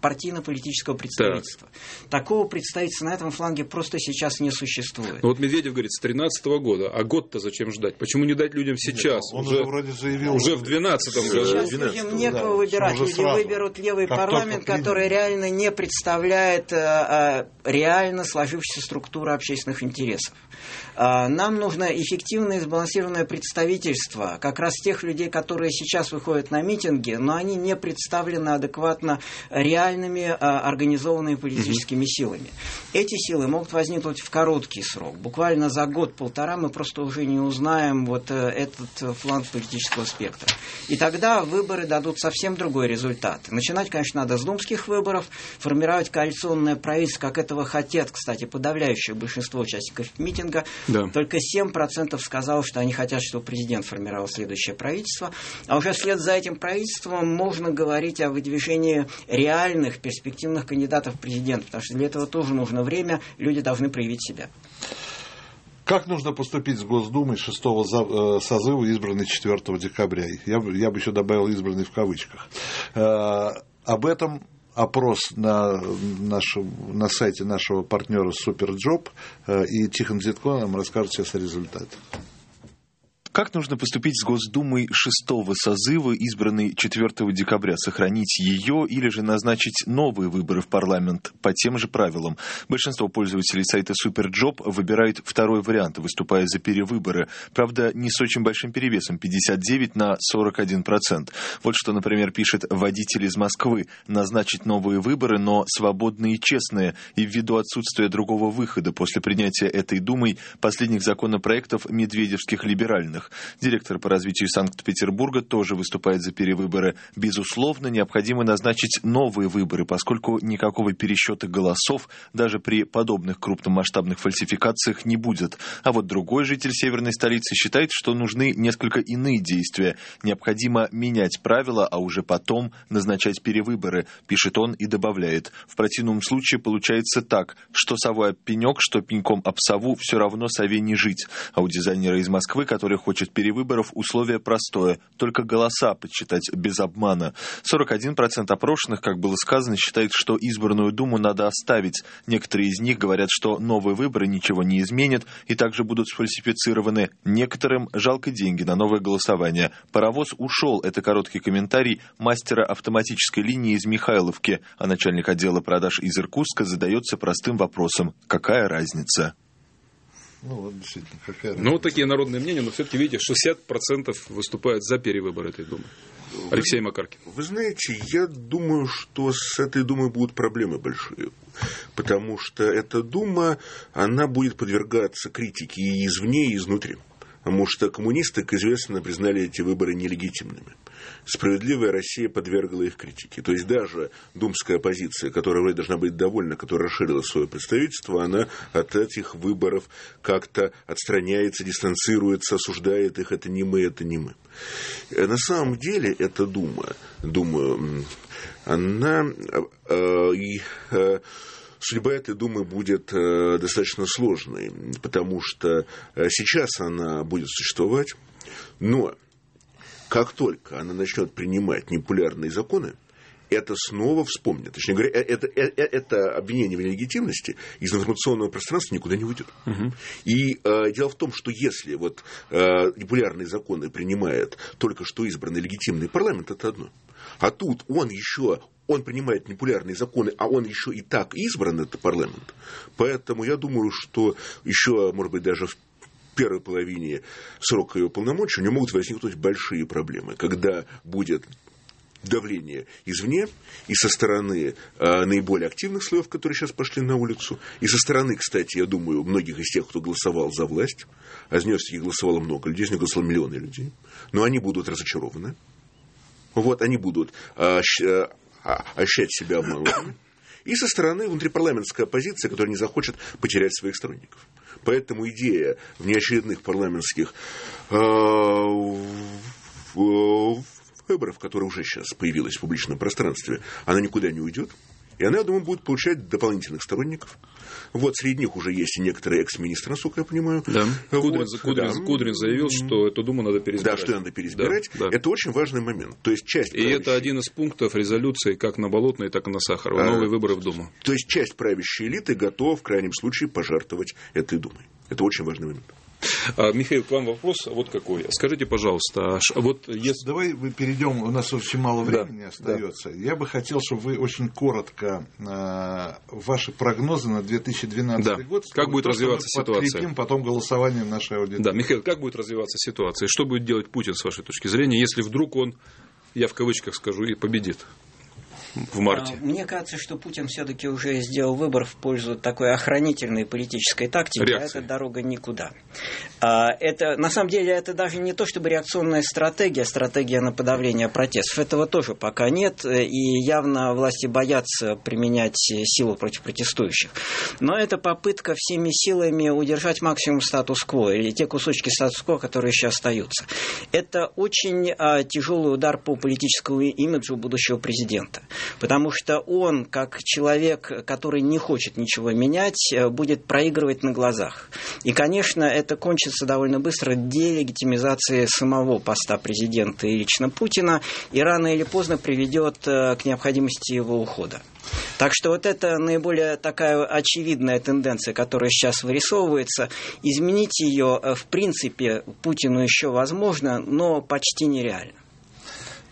партийно-политического представительства. Да. Такого представительства на этом фланге просто сейчас не существует. Ну вот Медведев говорит, с 2013 года, а год-то зачем ждать? Почему не дать людям сейчас? Нет, он уже, вроде заявил. Уже в 2012 году. Сейчас людям некого да, выбирать. Люди сразу. выберут левый как парламент, который реально не представляет а, реально сложившуюся структуру общественных интересов. А, нам нужно эффективное и сбалансированное представительство как раз тех людей, которые сейчас выходят на митинги, но они не представлены адекватно реальными а, организованными политическими mm-hmm. силами. Эти силы могут возникнуть в короткий срок. Буквально за год-полтора мы просто уже не узнаем вот э, этот фланг политического спектра. И тогда выборы дадут совсем другой результат. Начинать, конечно, надо с думских выборов, формировать коалиционное правительство, как этого хотят, кстати, подавляющее большинство участников митинга, да. Только 7% сказал, что они хотят, чтобы президент формировал следующее правительство. А уже вслед за этим правительством можно говорить о выдвижении реальных перспективных кандидатов в президенты, потому что для этого тоже нужно время, люди должны проявить себя. Как нужно поступить с Госдумой шестого э, созыва, избранной 4 декабря? Я, я бы еще добавил избранной в кавычках. Э, об этом опрос на, нашем, на сайте нашего партнера Superjob, э, и Тихон Дзядко нам расскажет сейчас о результатах. Как нужно поступить с Госдумой шестого созыва, избранной 4 декабря? Сохранить ее или же назначить новые выборы в парламент по тем же правилам? Большинство пользователей сайта Superjob выбирают второй вариант, выступая за перевыборы. Правда, не с очень большим перевесом, 59 на 41%. Вот что, например, пишет водитель из Москвы. Назначить новые выборы, но свободные и честные. И ввиду отсутствия другого выхода после принятия этой Думой последних законопроектов медведевских либеральных выборах. Директор по развитию Санкт-Петербурга тоже выступает за перевыборы. Безусловно, необходимо назначить новые выборы, поскольку никакого пересчета голосов даже при подобных крупномасштабных фальсификациях не будет. А вот другой житель северной столицы считает, что нужны несколько иные действия. Необходимо менять правила, а уже потом назначать перевыборы, пишет он и добавляет. В противном случае получается так, что совой об пенек, что пеньком об сову, все равно сове не жить. А у дизайнера из Москвы, который хочет хочет перевыборов, условие простое. Только голоса подсчитать без обмана. 41% опрошенных, как было сказано, считают, что избранную Думу надо оставить. Некоторые из них говорят, что новые выборы ничего не изменят и также будут сфальсифицированы. Некоторым жалко деньги на новое голосование. Паровоз ушел. Это короткий комментарий мастера автоматической линии из Михайловки. А начальник отдела продаж из Иркутска задается простым вопросом. Какая разница? Ну, вот действительно, какая Ну, вот такие народные мнения, но все-таки, видите, 60% выступают за перевыбор этой Думы. Алексей Макаркин. Вы знаете, я думаю, что с этой Думой будут проблемы большие. Потому что эта Дума, она будет подвергаться критике и извне, и изнутри. Потому что коммунисты, как известно, признали эти выборы нелегитимными. Справедливая Россия подвергла их критике. То есть даже думская оппозиция, которая вроде должна быть довольна, которая расширила свое представительство, она от этих выборов как-то отстраняется, дистанцируется, осуждает их. Это не мы, это не мы. Э, на самом деле эта Дума, думаю, она э, э, судьба этой Думы будет э, достаточно сложной, потому что э, сейчас она будет существовать, но как только она начнет принимать непопулярные законы, это снова вспомнят. Точнее говоря, э, это, это, это обвинение в нелегитимности из информационного пространства никуда не уйдет. Угу. И э, дело в том, что если вот э, непопулярные законы принимает только что избранный легитимный парламент, это одно. А тут он еще он принимает непопулярные законы, а он еще и так избран, это парламент. Поэтому я думаю, что еще, может быть, даже в первой половине срока его полномочий у него могут возникнуть большие проблемы, когда будет давление извне и со стороны э, наиболее активных слоев, которые сейчас пошли на улицу, и со стороны, кстати, я думаю, многих из тех, кто голосовал за власть, а из нее голосовало много людей, из нее голосовало миллионы людей, но они будут разочарованы. Вот, они будут э, ощущать себя обманутыми. И со стороны внутрипарламентской оппозиции, которая не захочет потерять своих сторонников. Поэтому идея внеочередных парламентских э, выборов, которая уже сейчас появилась в публичном пространстве, она никуда не уйдет. И она, я думаю, будет получать дополнительных сторонников. Вот среди них уже есть и некоторые экс-министры, насколько я понимаю. Да. Вот, Кудрин, Кудрин, да. Кудрин заявил, что эту Думу надо переизбирать. Да, что надо переизбирать. Да, да. Это очень важный момент. То есть часть и правящей... это один из пунктов резолюции как на Болотной, так и на Сахарова. А, Новые выборы в Думу. То есть часть правящей элиты готова в крайнем случае пожертвовать этой Думой. Это очень важный момент. А, Михаил, к вам вопрос вот какой. Скажите, пожалуйста, вот если... Давай мы перейдем, у нас очень мало времени да, остается. Да. Я бы хотел, чтобы вы очень коротко ваши прогнозы на 2012 да. год. Как будет то, развиваться ситуация? потом голосованием нашей аудитории. Да, Михаил, как будет развиваться ситуация? Что будет делать Путин, с вашей точки зрения, если вдруг он, я в кавычках скажу, и победит? В марте? А, мне кажется, что Путин все-таки уже сделал выбор в пользу такой охранительной политической тактики, Реакции. а это дорога никуда. А, это, на самом деле, это даже не то, чтобы реакционная стратегия, стратегия на подавление протестов. Этого тоже пока нет, и явно власти боятся применять силу против протестующих. Но это попытка всеми силами удержать максимум статус-кво, или те кусочки статус-кво, которые еще остаются. Это очень а, тяжелый удар по политическому имиджу будущего президента потому что он, как человек, который не хочет ничего менять, э, будет проигрывать на глазах. И, конечно, это кончится довольно быстро делегитимизацией самого поста президента и лично Путина, и рано или поздно приведет э, к необходимости его ухода. Так что вот это наиболее такая очевидная тенденция, которая сейчас вырисовывается. Изменить ее, э, в принципе, Путину еще возможно, но почти нереально.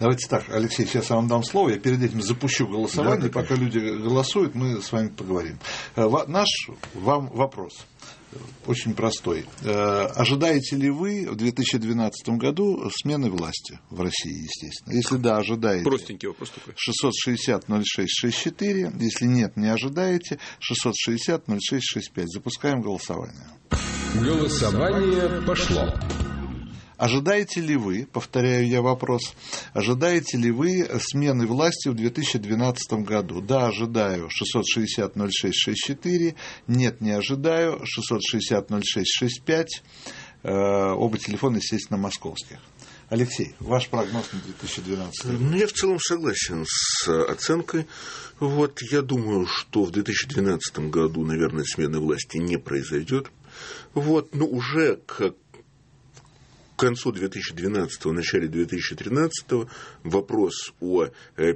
Давайте так, Алексей, сейчас я вам дам слово. Я перед этим запущу голосование. Да, пока люди голосуют, мы с вами поговорим. Э, наш вам вопрос очень простой. Э, ожидаете ли вы в 2012 году смены власти в России, естественно? Если да, ожидаете. Простенький вопрос такой. 660-06-64. Если нет, не ожидаете. 660-06-65. Запускаем голосование. Голосование пошло. Ожидаете ли вы, повторяю я вопрос, ожидаете ли вы смены власти в 2012 году? Да, ожидаю 660-06-64, нет, не ожидаю 660-06-65, э, оба телефона, естественно, московских. Алексей, ваш прогноз на 2012 год? Ну, я в целом согласен с оценкой. Вот, я думаю, что в 2012 году, наверное, смены власти не произойдет. Вот, но уже к к концу 2012 начале 2013 вопрос о э,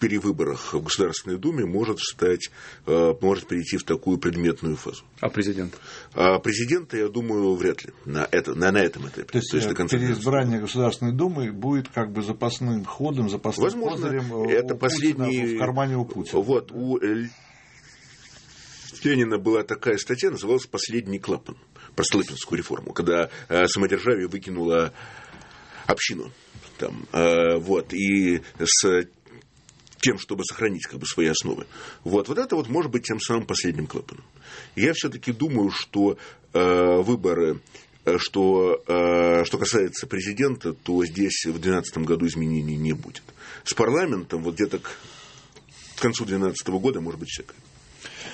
перевыборах в Государственной Думе может стать, э, может перейти в такую предметную фазу. А президент? А президента, я думаю, вряд ли на, это, на, на этом этапе. То есть, То есть э, переизбрание Государственной Думы будет как бы запасным ходом, запасным Возможно, это у последний... Путина, в кармане у Путина. Вот, у Ленина была такая статья, называлась «Последний клапан» про Столыпинскую реформу, когда э, самодержавие выкинуло общину. Там, э, вот, и с тем, чтобы сохранить как бы, свои основы. Вот, вот это вот может быть тем самым последним клапаном. Я все-таки думаю, что э, выборы э, что, э, что касается президента, то здесь в 2012 году изменений не будет. С парламентом вот где-то к концу 2012 года может быть всякое.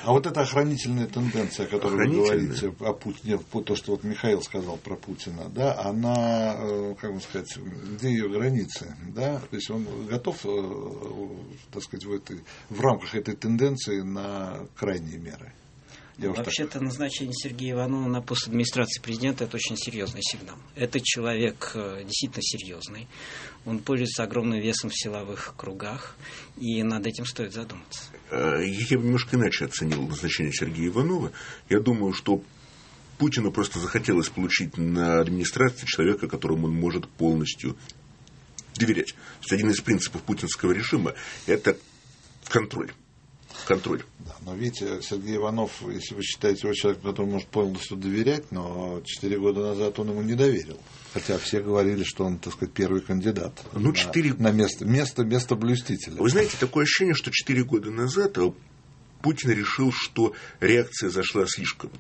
А вот эта охранительная тенденция, о которой вы говорите о Путине, то, что вот Михаил сказал про Путина, да, она, э, как бы сказать, где ее границы, да, то есть он готов, э, так сказать, в, этой, в рамках этой тенденции на крайние меры. Вообще-то так... назначение Сергея Иванова на пост администрации президента это очень серьезный сигнал. Этот человек э, действительно серьезный. Он пользуется огромным весом в силовых кругах, и над этим стоит задуматься. Э, я бы немножко иначе оценил назначение Сергея Иванова. Я думаю, что Путину просто захотелось получить на администрации человека, которому он может полностью доверять. То есть один из принципов путинского режима – это контроль контроль. Да, но видите, Сергей Иванов, если вы считаете его человеком, которому может полностью доверять, но четыре года назад он ему не доверил. Хотя все говорили, что он, так сказать, первый кандидат ну, 4... на, на место, место, место блюстителя. Вы знаете, такое ощущение, что четыре года назад Путин решил, что реакция зашла слишком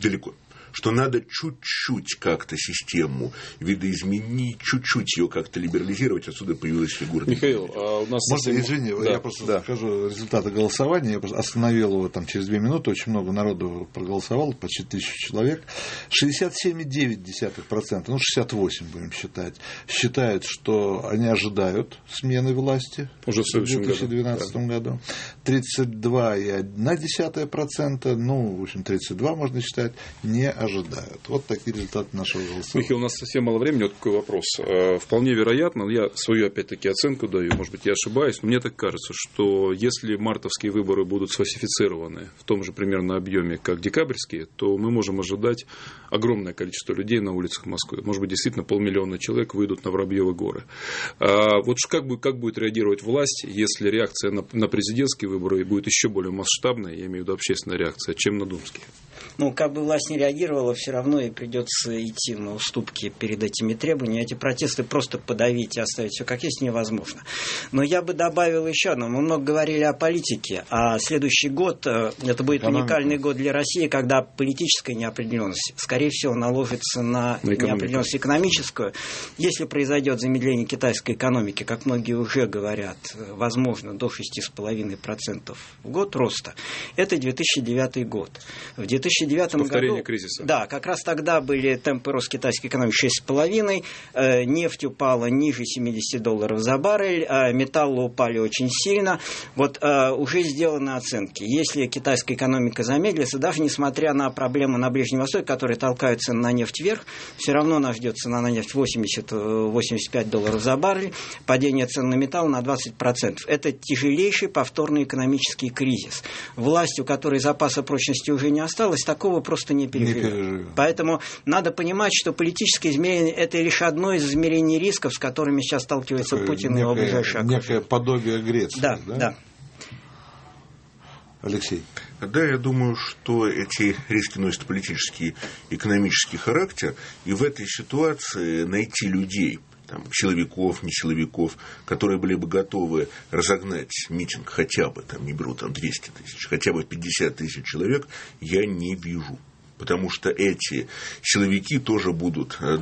далеко что надо чуть-чуть как-то систему видоизменить, чуть-чуть ее как-то либерализировать, отсюда появилась фигура. Михаил, а у нас... Можно, совсем... извини, да, я просто да. скажу результаты голосования, я остановил его там через две минуты, очень много народу проголосовало, почти тысячу человек. 67,9%, ну 68 будем считать, считают, что они ожидают смены власти Уже в, в 2012 году. году. 32,1%, ну, в общем, 32 можно считать, не ожидают. Вот такие результаты нашего голосования. Михаил, у нас совсем мало времени. Вот такой вопрос. Э, вполне вероятно, я свою опять-таки оценку даю, может быть, я ошибаюсь, но мне так кажется, что если мартовские выборы будут сфальсифицированы в том же примерно объеме, как декабрьские, то мы можем ожидать огромное количество людей на улицах Москвы. Может быть, действительно полмиллиона человек выйдут на Воробьевы горы. А вот как, будет, как будет реагировать власть, если реакция на, на президентские выборы будет еще более масштабная, я имею в виду общественная реакция, чем на думские? Ну, как бы власть не реагировала, все равно и придется идти на уступки перед этими требованиями. Эти протесты просто подавить и оставить все как есть невозможно. Но я бы добавил еще одно. Мы много говорили о политике, а следующий год, э, это будет уникальный год для России, когда политическая неопределенность, скорее всего, наложится на, на неопределенность экономическую. Если произойдет замедление китайской экономики, как многие уже говорят, э, возможно, до 6,5% в год роста, это 2009 год. В 2009 Повторение году... кризиса кризиса. Да, как раз тогда были темпы роста китайской экономики 6,5, э, нефть упала ниже 70 долларов за баррель, э, металлы упали очень сильно. Вот э, уже сделаны оценки. Если китайская экономика замедлится, даже несмотря на проблемы на Ближнем Востоке, которые толкаются на нефть вверх, все равно нас ждет цена на нефть 80-85 долларов за баррель, падение цен на металл на 20%. Это тяжелейший повторный экономический кризис. Власть, у которой запаса прочности уже не осталось, такого просто не переживет переживем. Поэтому надо понимать, что политическое измерение – это лишь одно из измерений рисков, с которыми сейчас сталкивается Такое Путин некое, и его ближайшие Некое подобие Греции. Да, да. да. Алексей. Да, я думаю, что эти риски носят политический, экономический характер, и в этой ситуации найти людей, там, силовиков, не силовиков, которые были бы готовы разогнать митинг хотя бы, там, не беру там 200 тысяч, хотя бы 50 тысяч человек, я не вижу. Потому что эти силовики тоже будут э,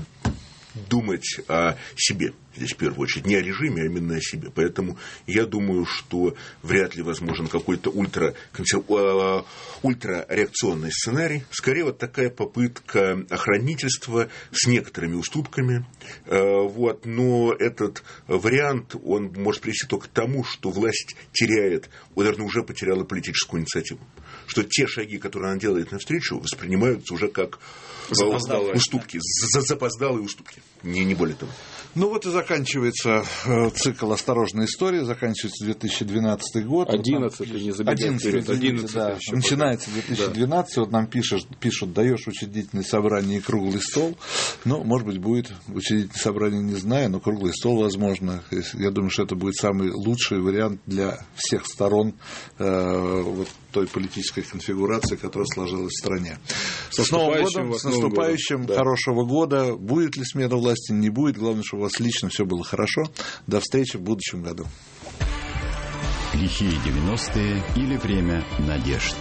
думать о себе здесь в первую очередь, не о режиме, а именно о себе. Поэтому я думаю, что вряд ли возможен какой-то ультра, э, ультрареакционный сценарий. Скорее, вот такая попытка охранительства с некоторыми уступками. Э, вот. Но этот вариант, он может привести только к тому, что власть теряет, наверное, уже потеряла политическую инициативу. Что те шаги, которые она делает навстречу, воспринимаются уже как Запоздалые. уступки, запоздалые уступки, не, не более того. Ну вот и заканчивается э, цикл «Осторожная история», заканчивается 2012 год. 11 вот не забегай 11, вперед. 11 да. Начинается 2012, да. вот нам пишут, пишут, даешь учредительное собрание и круглый стол. Ну, может быть, будет учредительное собрание, не знаю, но круглый стол, возможно. Я думаю, что это будет самый лучший вариант для всех сторон э, вот той политической конфигурации, которая сложилась в стране. С, Новым годом, с наступающим, годом. хорошего года. Будет ли смена власти, не будет. Главное, чтобы у вас лично все было хорошо. До встречи в будущем году. Лихие 90-е или время надежд.